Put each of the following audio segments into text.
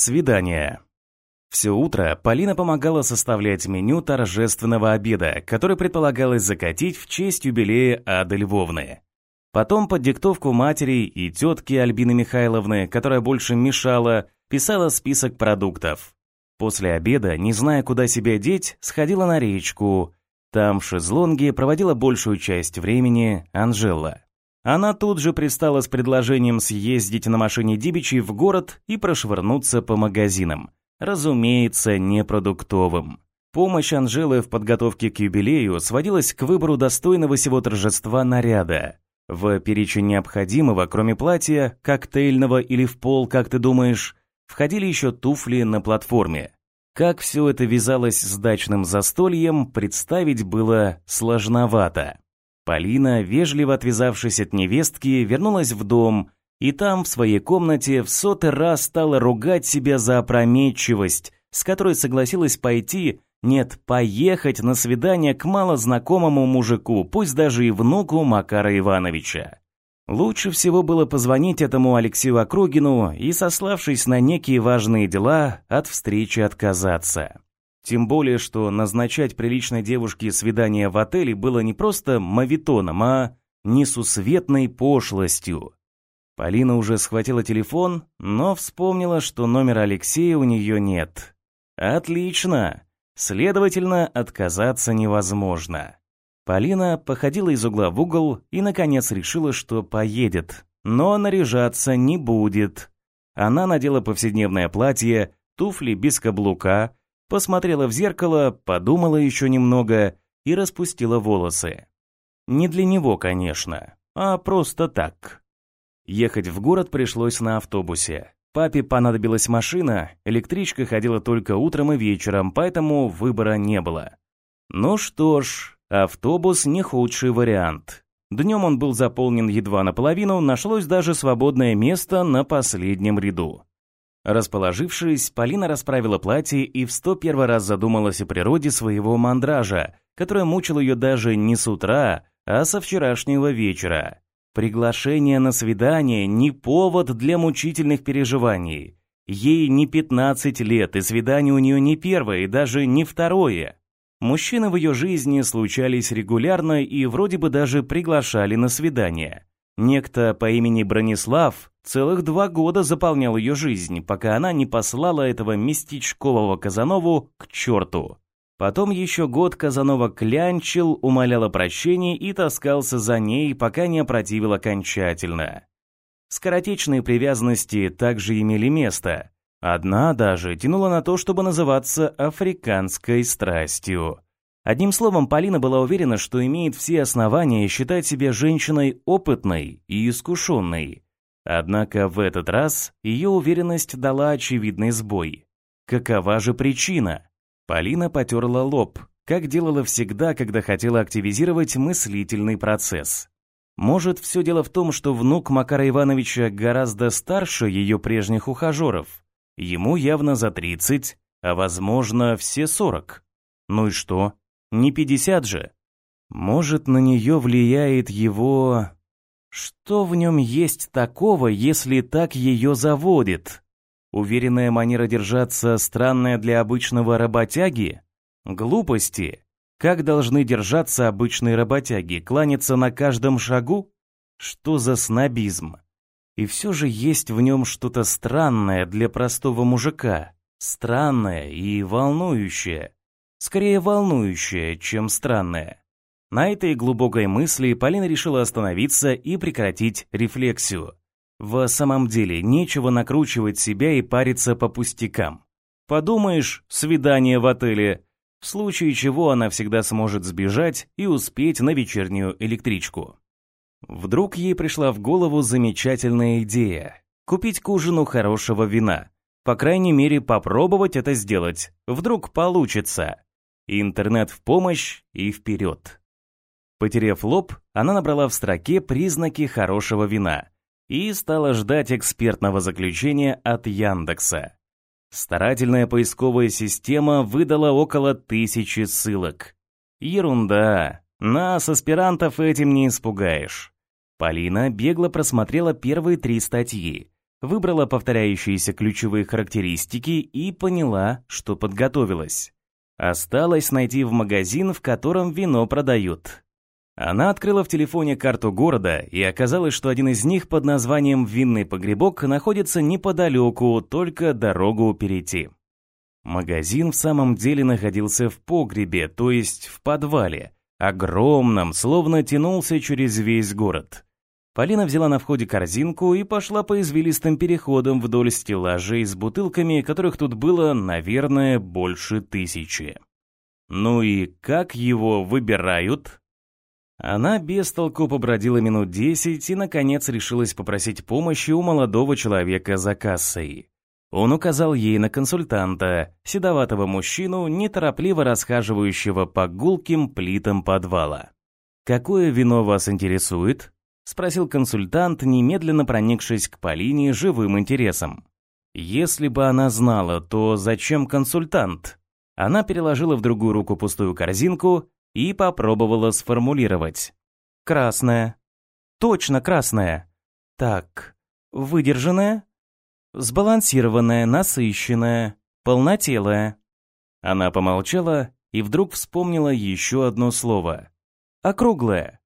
Свидание. Все утро Полина помогала составлять меню торжественного обеда, который предполагалось закатить в честь юбилея Ады Львовны. Потом под диктовку матери и тетки Альбины Михайловны, которая больше мешала, писала список продуктов. После обеда, не зная, куда себя деть, сходила на речку. Там в шезлонге проводила большую часть времени Анжела. Она тут же пристала с предложением съездить на машине Дибичи в город и прошвырнуться по магазинам. Разумеется, не продуктовым. Помощь Анжелы в подготовке к юбилею сводилась к выбору достойного сего торжества наряда. В перечень необходимого, кроме платья, коктейльного или в пол, как ты думаешь, входили еще туфли на платформе. Как все это вязалось с дачным застольем, представить было сложновато. Полина, вежливо отвязавшись от невестки, вернулась в дом, и там, в своей комнате, в сотый раз стала ругать себя за опрометчивость, с которой согласилась пойти, нет, поехать на свидание к малознакомому мужику, пусть даже и внуку Макара Ивановича. Лучше всего было позвонить этому Алексею Округину и, сославшись на некие важные дела, от встречи отказаться. Тем более, что назначать приличной девушке свидание в отеле было не просто мавитоном, а несусветной пошлостью. Полина уже схватила телефон, но вспомнила, что номера Алексея у нее нет. Отлично! Следовательно, отказаться невозможно. Полина походила из угла в угол и, наконец, решила, что поедет. Но наряжаться не будет. Она надела повседневное платье, туфли без каблука, посмотрела в зеркало, подумала еще немного и распустила волосы. Не для него, конечно, а просто так. Ехать в город пришлось на автобусе. Папе понадобилась машина, электричка ходила только утром и вечером, поэтому выбора не было. Ну что ж, автобус не худший вариант. Днем он был заполнен едва наполовину, нашлось даже свободное место на последнем ряду. Расположившись, Полина расправила платье и в сто первый раз задумалась о природе своего мандража, которая мучила ее даже не с утра, а со вчерашнего вечера. Приглашение на свидание не повод для мучительных переживаний. Ей не 15 лет, и свидание у нее не первое, и даже не второе. Мужчины в ее жизни случались регулярно и вроде бы даже приглашали на свидание. Некто по имени Бронислав целых два года заполнял ее жизнь, пока она не послала этого местечкового Казанову к черту. Потом еще год Казанова клянчил, умолял о прощении и таскался за ней, пока не опротивил окончательно. Скоротечные привязанности также имели место. Одна даже тянула на то, чтобы называться африканской страстью. Одним словом, Полина была уверена, что имеет все основания считать себя женщиной опытной и искушенной. Однако в этот раз ее уверенность дала очевидный сбой. Какова же причина? Полина потерла лоб, как делала всегда, когда хотела активизировать мыслительный процесс. Может, все дело в том, что внук Макара Ивановича гораздо старше ее прежних ухажеров. Ему явно за 30, а возможно, все 40. Ну и что? Не 50 же. Может, на нее влияет его... Что в нем есть такого, если так ее заводит? Уверенная манера держаться странная для обычного работяги? Глупости. Как должны держаться обычные работяги? Кланяться на каждом шагу? Что за снобизм? И все же есть в нем что-то странное для простого мужика. Странное и волнующее. Скорее волнующее, чем странное. На этой глубокой мысли Полина решила остановиться и прекратить рефлексию. В самом деле, нечего накручивать себя и париться по пустякам. Подумаешь, свидание в отеле, в случае чего она всегда сможет сбежать и успеть на вечернюю электричку. Вдруг ей пришла в голову замечательная идея – купить к ужину хорошего вина. По крайней мере, попробовать это сделать. Вдруг получится. Интернет в помощь и вперед. Потерев лоб, она набрала в строке признаки хорошего вина и стала ждать экспертного заключения от Яндекса. Старательная поисковая система выдала около тысячи ссылок. Ерунда. Нас, аспирантов, этим не испугаешь. Полина бегло просмотрела первые три статьи. выбрала повторяющиеся ключевые характеристики и поняла, что подготовилась. Осталось найти в магазин, в котором вино продают. Она открыла в телефоне карту города, и оказалось, что один из них под названием «Винный погребок» находится неподалеку, только дорогу перейти. Магазин в самом деле находился в погребе, то есть в подвале, огромном, словно тянулся через весь город. Полина взяла на входе корзинку и пошла по извилистым переходам вдоль стеллажей с бутылками, которых тут было, наверное, больше тысячи. Ну и как его выбирают? Она без толку побродила минут десять и, наконец, решилась попросить помощи у молодого человека за кассой. Он указал ей на консультанта, седоватого мужчину, неторопливо расхаживающего по гулким плитам подвала. «Какое вино вас интересует?» — спросил консультант, немедленно проникшись к Полине живым интересом. Если бы она знала, то зачем консультант? Она переложила в другую руку пустую корзинку и попробовала сформулировать. «Красная. Точно красная. Так, выдержанная, сбалансированная, насыщенная, полнотелая». Она помолчала и вдруг вспомнила еще одно слово. «Округлая».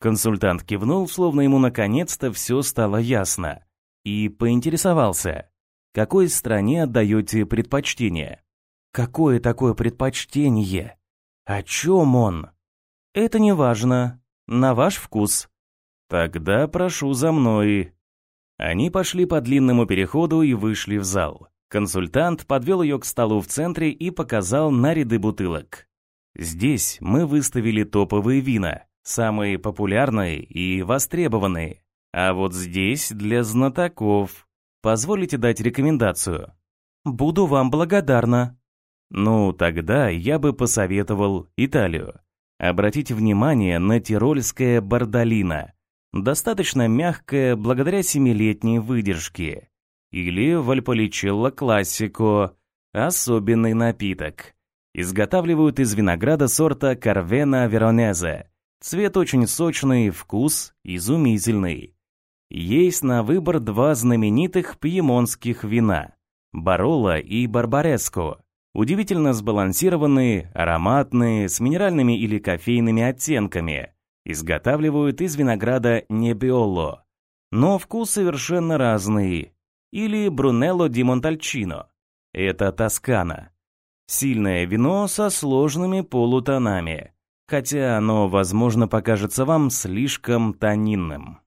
Консультант кивнул, словно ему наконец-то все стало ясно, и поинтересовался, какой стране отдаете предпочтение? Какое такое предпочтение? О чем он? Это не важно. На ваш вкус. Тогда прошу за мной. Они пошли по длинному переходу и вышли в зал. Консультант подвел ее к столу в центре и показал на ряды бутылок. Здесь мы выставили топовые вина, самые популярные и востребованные. А вот здесь для знатоков. Позволите дать рекомендацию? Буду вам благодарна, ну, тогда я бы посоветовал Италию. Обратите внимание на тирольское бордолино. Достаточно мягкое благодаря семилетней выдержке. Или Вальполичелло Классико, особенный напиток. Изготавливают из винограда сорта Карвена Веронезе. Цвет очень сочный, вкус изумительный. Есть на выбор два знаменитых пьемонских вина – Бароло и Барбареско. Удивительно сбалансированные, ароматные, с минеральными или кофейными оттенками. Изготавливают из винограда Небиоло. Но вкус совершенно разный. Или Брунелло ди Монтальчино. Это Тоскана. Сильное вино со сложными полутонами. Хотя оно, возможно, покажется вам слишком тонинным.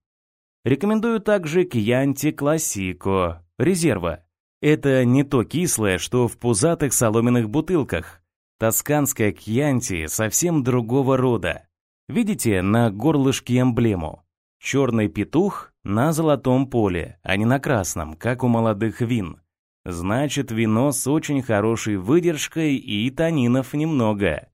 Рекомендую также Кьянти Классико, резерва. Это не то кислое, что в пузатых соломенных бутылках. Тосканская кьянти совсем другого рода. Видите на горлышке эмблему? Черный петух на золотом поле, а не на красном, как у молодых вин. Значит, вино с очень хорошей выдержкой и танинов немного.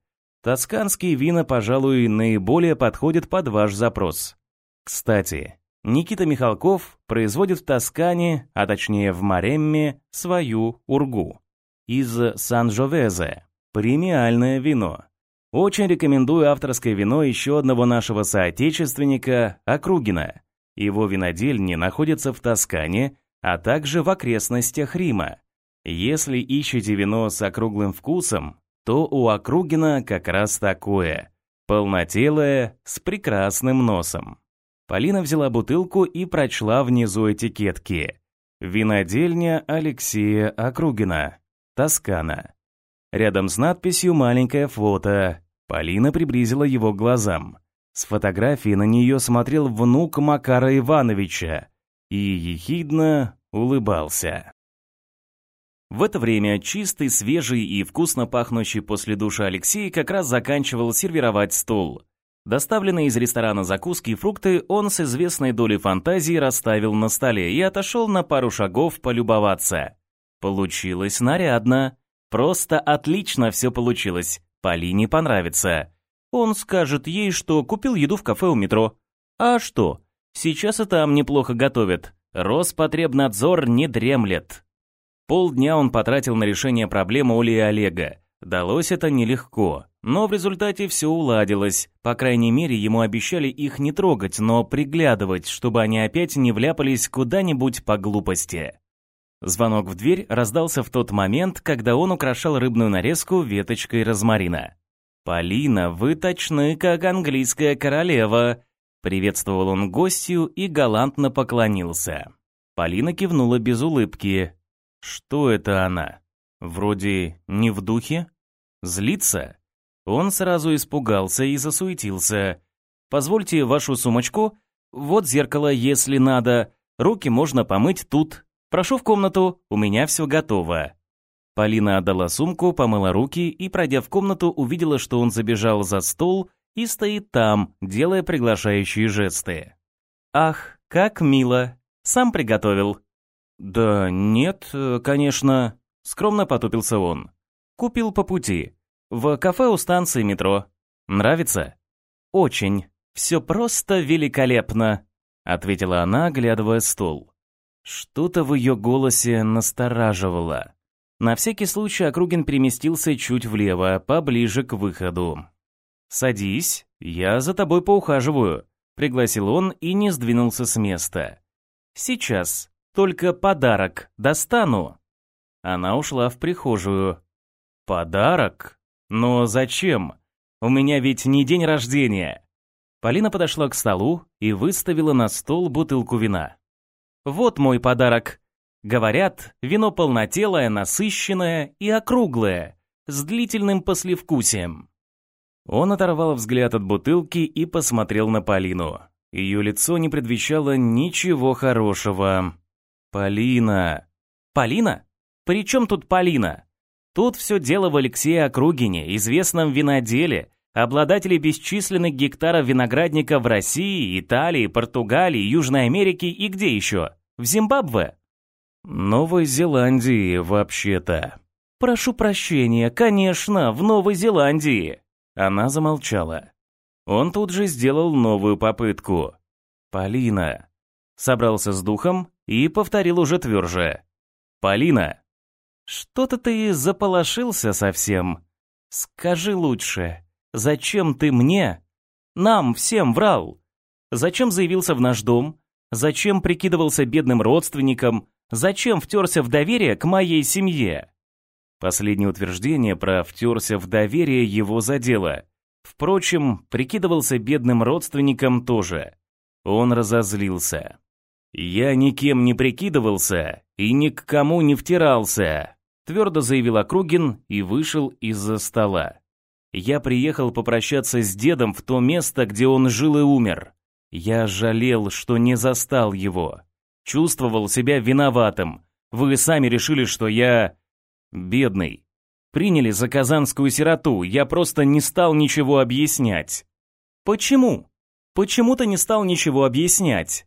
Тосканские вина, пожалуй, наиболее подходят под ваш запрос. Кстати, Никита Михалков производит в Тоскане, а точнее в Маремме, свою ургу. Из Сан-Жовезе. Премиальное вино. Очень рекомендую авторское вино еще одного нашего соотечественника, Округина. Его винодельни находятся в Тоскане, а также в окрестностях Рима. Если ищете вино с округлым вкусом, то у Округина как раз такое. Полнотелое, с прекрасным носом. Полина взяла бутылку и прочла внизу этикетки. «Винодельня Алексея Округина. Тоскана». Рядом с надписью маленькое фото. Полина приблизила его к глазам. С фотографии на нее смотрел внук Макара Ивановича и ехидно улыбался. В это время чистый, свежий и вкусно пахнущий после душа Алексей как раз заканчивал сервировать стол. Доставленные из ресторана закуски и фрукты он с известной долей фантазии расставил на столе и отошел на пару шагов полюбоваться. Получилось нарядно. Просто отлично все получилось. Полине понравится. Он скажет ей, что купил еду в кафе у метро. А что? Сейчас и там неплохо готовят. Роспотребнадзор не дремлет. Полдня он потратил на решение проблемы Оли и Олега. Далось это нелегко, Но в результате все уладилось. По крайней мере, ему обещали их не трогать, но приглядывать, чтобы они опять не вляпались куда-нибудь по глупости. Звонок в дверь раздался в тот момент, когда он украшал рыбную нарезку веточкой розмарина. «Полина, вы точны, как английская королева», — приветствовал он гостью и галантно поклонился. Полина кивнула без улыбки. «Что это она? Вроде не в духе? Злится?» Он сразу испугался и засуетился. «Позвольте вашу сумочку. Вот зеркало, если надо. Руки можно помыть тут. Прошу в комнату, у меня все готово». Полина отдала сумку, помыла руки и, пройдя в комнату, увидела, что он забежал за стол и стоит там, делая приглашающие жесты. «Ах, как мило! Сам приготовил?» «Да нет, конечно», — скромно потупился он. «Купил по пути. В кафе у станции метро. Нравится?» «Очень. Все просто великолепно», — ответила она, оглядывая стол. Что-то в ее голосе настораживало. На всякий случай Округин переместился чуть влево, поближе к выходу. «Садись, я за тобой поухаживаю», — пригласил он и не сдвинулся с места. «Сейчас, только подарок достану». Она ушла в прихожую. «Подарок? Но зачем? У меня ведь не день рождения». Полина подошла к столу и выставила на стол бутылку вина. Вот мой подарок. Говорят, вино полнотелое, насыщенное и округлое, с длительным послевкусием. Он оторвал взгляд от бутылки и посмотрел на Полину. Ее лицо не предвещало ничего хорошего. «Полина!» «Полина? При чем тут Полина?» Тут все дело в Алексее Округине, известном виноделе, обладателе бесчисленных гектаров виноградника в России, Италии, Португалии, Южной Америке и где еще? В Зимбабве? Новой Зеландии, вообще-то. Прошу прощения, конечно, в Новой Зеландии. Она замолчала. Он тут же сделал новую попытку. Полина. Собрался с духом и повторил уже тверже. Полина. Что-то ты заполошился совсем. Скажи лучше, зачем ты мне, нам всем врал? Зачем заявился в наш дом? Зачем прикидывался бедным родственником? Зачем втерся в доверие к моей семье? Последнее утверждение про «втерся в доверие» его задело. Впрочем, прикидывался бедным родственником тоже. Он разозлился. «Я никем не прикидывался и ни к кому не втирался», твердо заявил Округин и вышел из-за стола. «Я приехал попрощаться с дедом в то место, где он жил и умер. Я жалел, что не застал его. Чувствовал себя виноватым. Вы сами решили, что я... бедный. Приняли за казанскую сироту, я просто не стал ничего объяснять. Почему? Почему ты не стал ничего объяснять?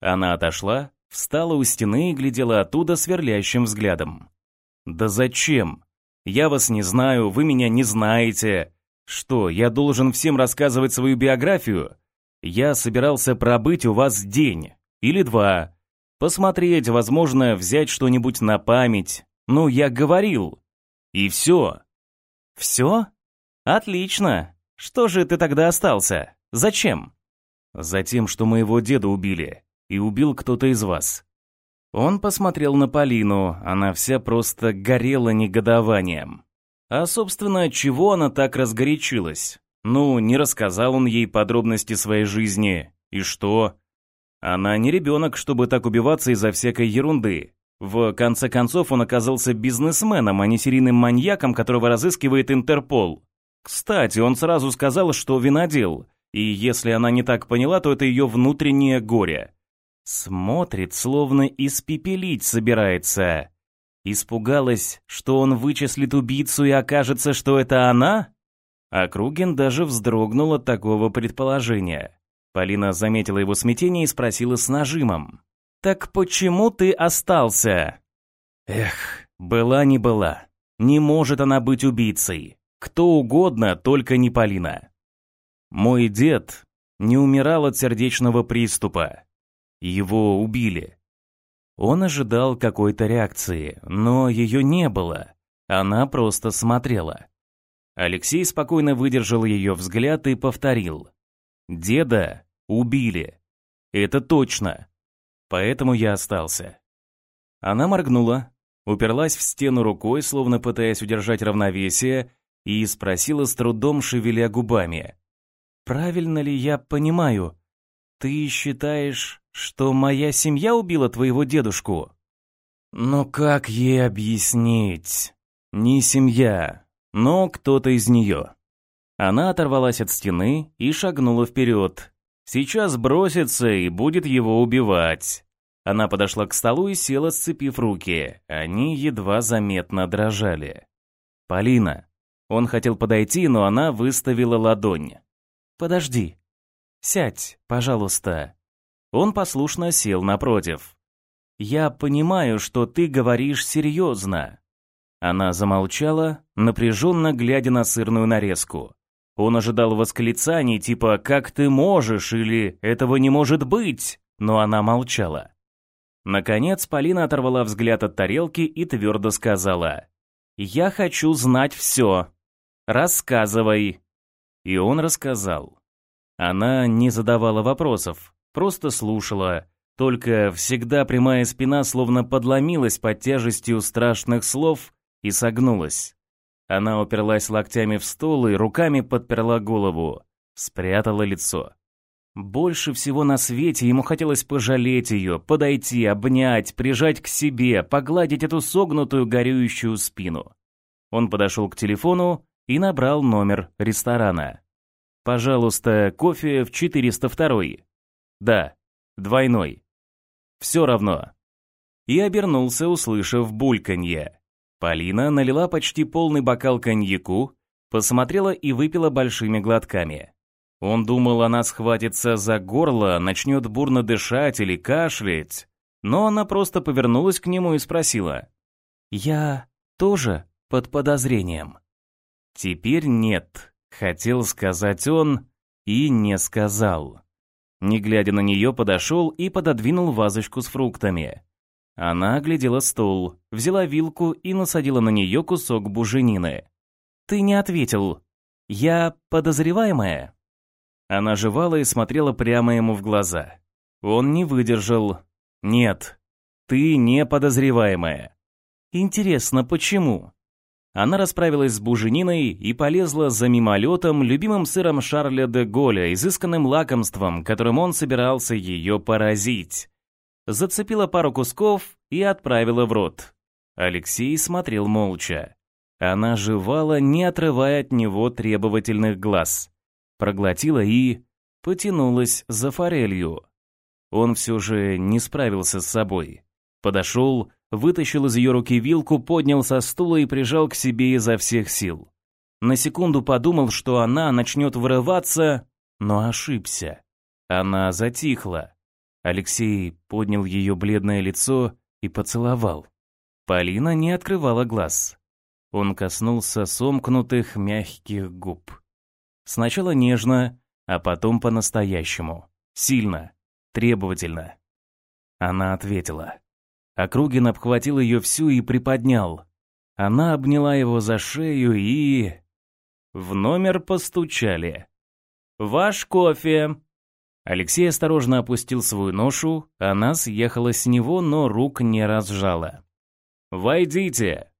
Она отошла, встала у стены и глядела оттуда сверлящим взглядом. Да зачем? Я вас не знаю, вы меня не знаете. Что, я должен всем рассказывать свою биографию? Я собирался пробыть у вас день или два, посмотреть, возможно, взять что-нибудь на память. Ну, я говорил. И все. Все? Отлично. Что же ты тогда остался? Зачем? Затем, что моего деда убили. И убил кто-то из вас. Он посмотрел на Полину, она вся просто горела негодованием. А, собственно, чего она так разгорячилась? Ну, не рассказал он ей подробности своей жизни. И что? Она не ребенок, чтобы так убиваться из-за всякой ерунды. В конце концов, он оказался бизнесменом, а не серийным маньяком, которого разыскивает Интерпол. Кстати, он сразу сказал, что винодел, и если она не так поняла, то это ее внутреннее горе. Смотрит, словно испепелить собирается. Испугалась, что он вычислит убийцу и окажется, что это она? Округин даже вздрогнул от такого предположения. Полина заметила его смятение и спросила с нажимом. «Так почему ты остался?» «Эх, была не была. Не может она быть убийцей. Кто угодно, только не Полина. Мой дед не умирал от сердечного приступа. Его убили. Он ожидал какой-то реакции, но ее не было. Она просто смотрела. Алексей спокойно выдержал ее взгляд и повторил. «Деда убили. Это точно. Поэтому я остался». Она моргнула, уперлась в стену рукой, словно пытаясь удержать равновесие, и спросила с трудом, шевеля губами. «Правильно ли я понимаю? Ты считаешь, что моя семья убила твоего дедушку?» «Но как ей объяснить? Не семья, но кто-то из нее». Она оторвалась от стены и шагнула вперед. Сейчас бросится и будет его убивать. Она подошла к столу и села, сцепив руки. Они едва заметно дрожали. «Полина». Он хотел подойти, но она выставила ладонь. «Подожди. Сядь, пожалуйста». Он послушно сел напротив. «Я понимаю, что ты говоришь серьезно». Она замолчала, напряженно глядя на сырную нарезку. Он ожидал восклицаний типа «Как ты можешь?» или «Этого не может быть!», но она молчала. Наконец Полина оторвала взгляд от тарелки и твердо сказала «Я хочу знать все. Рассказывай». И он рассказал. Она не задавала вопросов, просто слушала, только всегда прямая спина словно подломилась под тяжестью страшных слов и согнулась. Она уперлась локтями в стол и руками подперла голову, спрятала лицо. Больше всего на свете ему хотелось пожалеть ее, подойти, обнять, прижать к себе, погладить эту согнутую горюющую спину. Он подошел к телефону и набрал номер ресторана. «Пожалуйста, кофе в 402 «Да, двойной». «Все равно». И обернулся, услышав бульканье. Полина налила почти полный бокал коньяку, посмотрела и выпила большими глотками. Он думал, она схватится за горло, начнет бурно дышать или кашлять. Но она просто повернулась к нему и спросила. «Я тоже под подозрением?» «Теперь нет», — хотел сказать он и не сказал. Не глядя на нее, подошел и пододвинул вазочку с фруктами. Она оглядела стол, взяла вилку и насадила на нее кусок буженины. «Ты не ответил. Я подозреваемая?» Она жевала и смотрела прямо ему в глаза. Он не выдержал. «Нет, ты не подозреваемая». «Интересно, почему?» Она расправилась с бужениной и полезла за мимолетом, любимым сыром Шарля де Голля, изысканным лакомством, которым он собирался ее поразить. Зацепила пару кусков и отправила в рот. Алексей смотрел молча. Она жевала, не отрывая от него требовательных глаз проглотила и потянулась за форелью. Он все же не справился с собой. Подошел, вытащил из ее руки вилку, поднял со стула и прижал к себе изо всех сил. На секунду подумал, что она начнет вырываться, но ошибся. Она затихла. Алексей поднял ее бледное лицо и поцеловал. Полина не открывала глаз. Он коснулся сомкнутых мягких губ. Сначала нежно, а потом по-настоящему. Сильно, требовательно. Она ответила. Округин обхватил ее всю и приподнял. Она обняла его за шею и... В номер постучали. «Ваш кофе!» Алексей осторожно опустил свою ношу, она съехала с него, но рук не разжала. «Войдите!»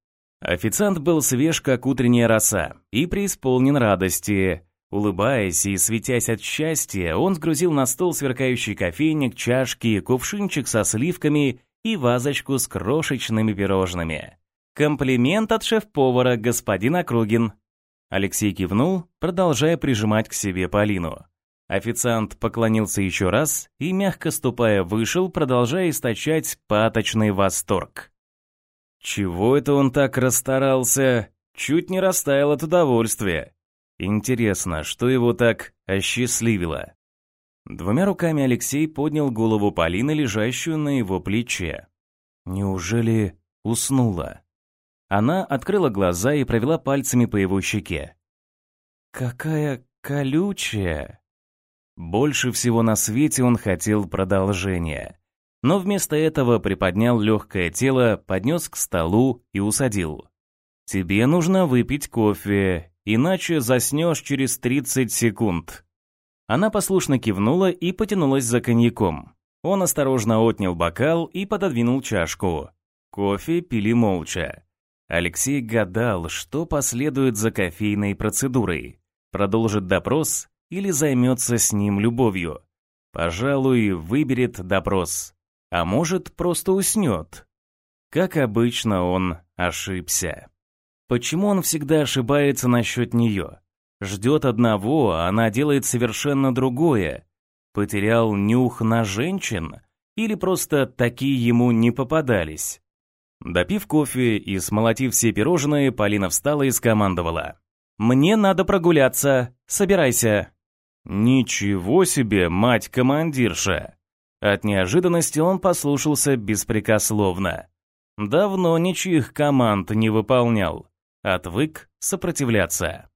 Официант был свеж, как утренняя роса, и преисполнен радости. Улыбаясь и светясь от счастья, он сгрузил на стол сверкающий кофейник, чашки, кувшинчик со сливками и вазочку с крошечными пирожными. «Комплимент от шеф-повара, господин Округин!» Алексей кивнул, продолжая прижимать к себе Полину. Официант поклонился еще раз и, мягко ступая, вышел, продолжая источать паточный восторг. Чего это он так расстарался? Чуть не растаял от удовольствия. Интересно, что его так осчастливило? Двумя руками Алексей поднял голову Полины, лежащую на его плече. Неужели уснула? Она открыла глаза и провела пальцами по его щеке. «Какая колючая!» Больше всего на свете он хотел продолжения. Но вместо этого приподнял легкое тело, поднес к столу и усадил. «Тебе нужно выпить кофе иначе заснешь через 30 секунд». Она послушно кивнула и потянулась за коньяком. Он осторожно отнял бокал и пододвинул чашку. Кофе пили молча. Алексей гадал, что последует за кофейной процедурой. Продолжит допрос или займется с ним любовью. Пожалуй, выберет допрос. А может, просто уснет. Как обычно, он ошибся. Почему он всегда ошибается насчет нее? Ждет одного, а она делает совершенно другое. Потерял нюх на женщин? Или просто такие ему не попадались? Допив кофе и смолотив все пирожные, Полина встала и скомандовала. «Мне надо прогуляться. Собирайся». «Ничего себе, мать-командирша!» От неожиданности он послушался беспрекословно. Давно ничьих команд не выполнял. Отвык сопротивляться.